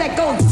that goes.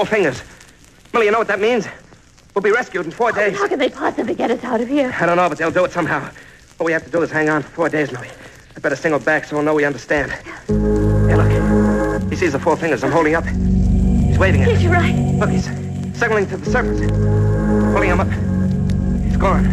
Four fingers. Millie, you know what that means? We'll be rescued in four days. How can they possibly get us out of here? I don't know, but they'll do it somehow. All we have to do is hang on for four days, Millie. I better single back so we'll know we understand. Hey, look. He sees the four fingers I'm holding up. He's waving at Yes, us. you're right. Look, he's signaling to the surface. Pulling him up. He's gone.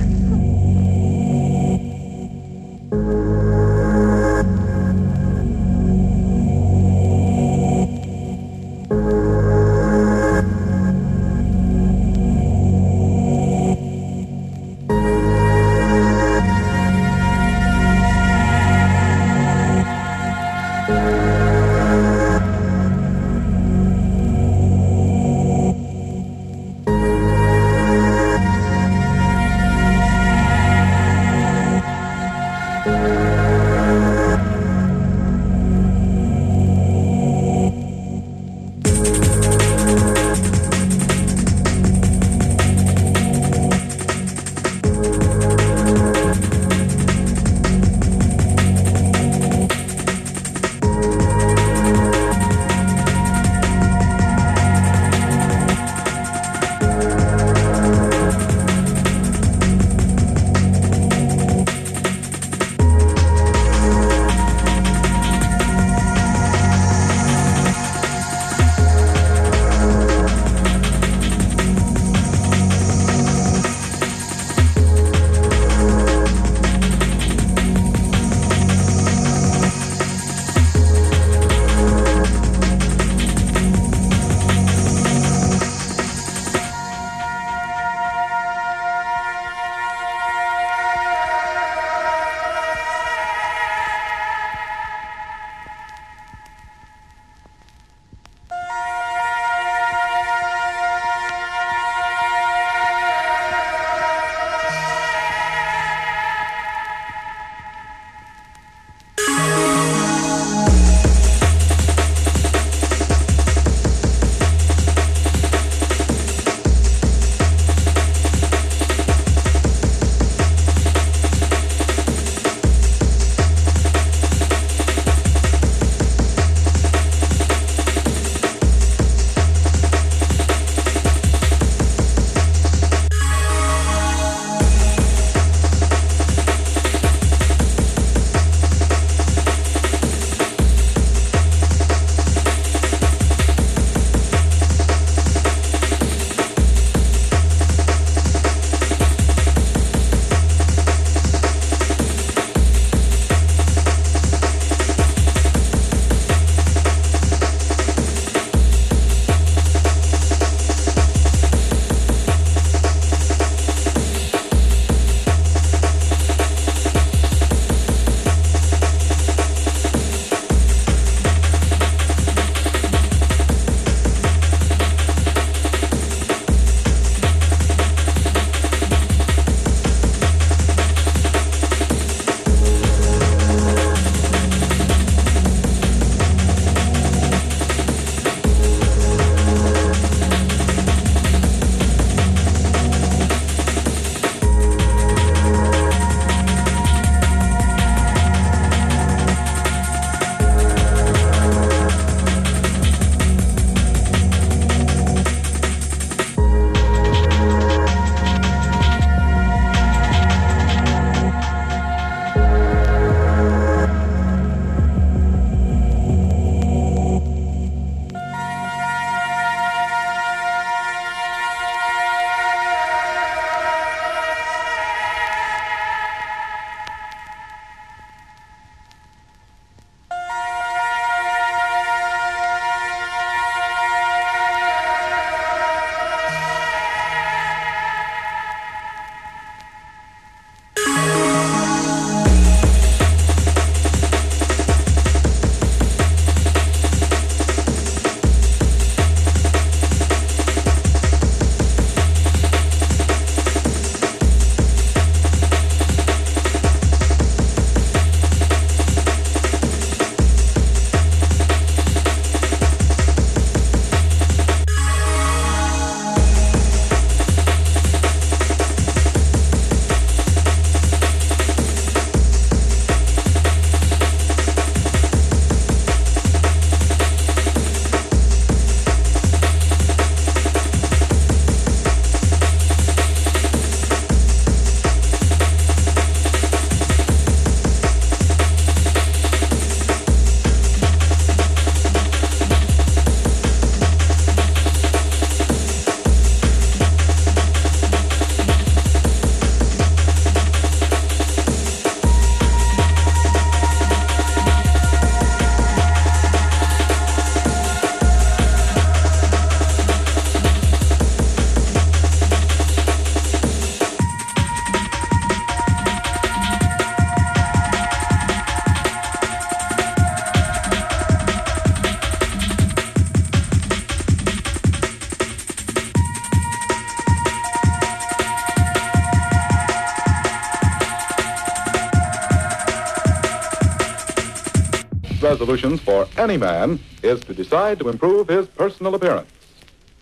Resolutions for any man is to decide to improve his personal appearance.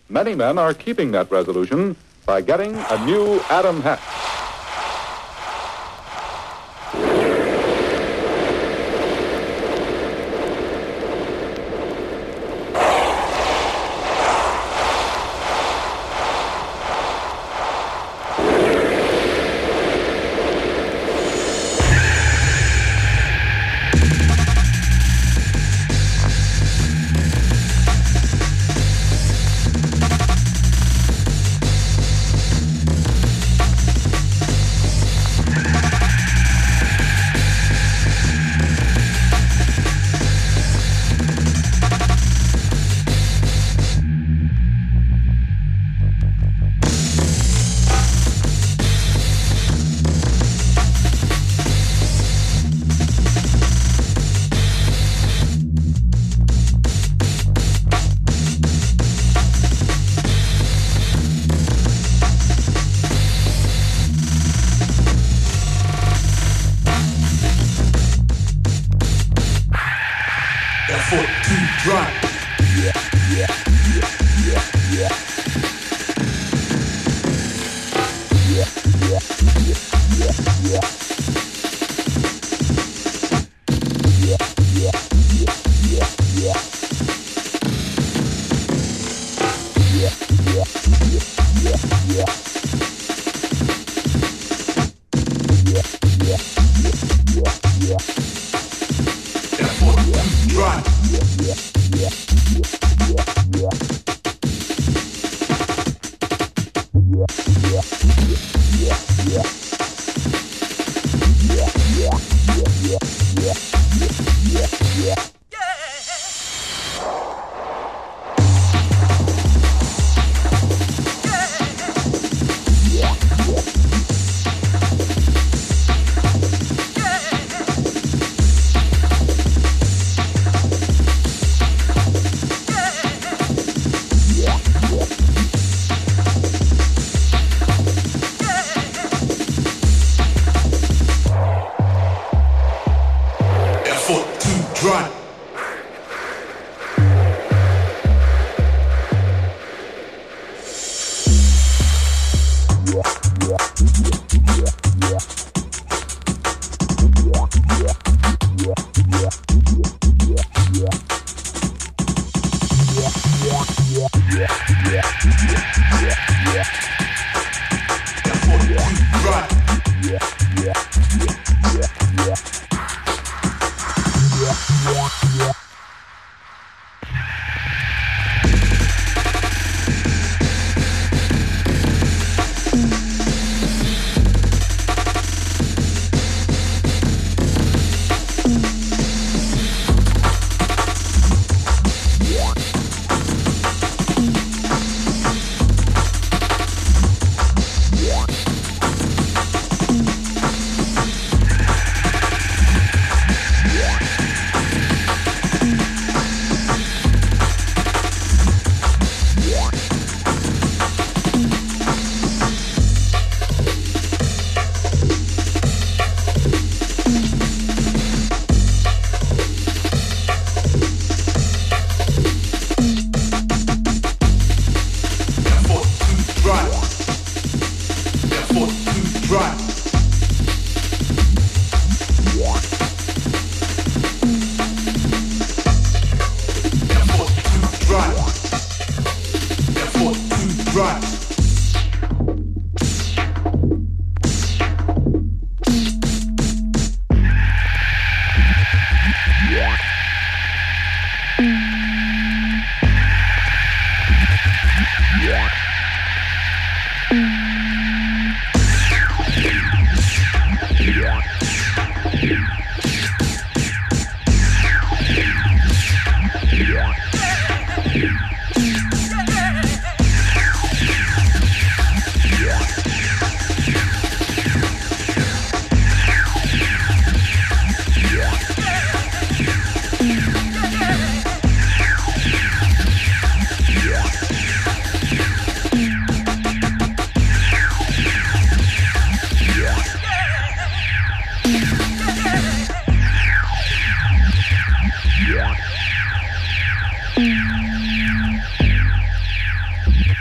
Many men are keeping that resolution by getting a new Adam hat.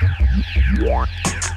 Yeah.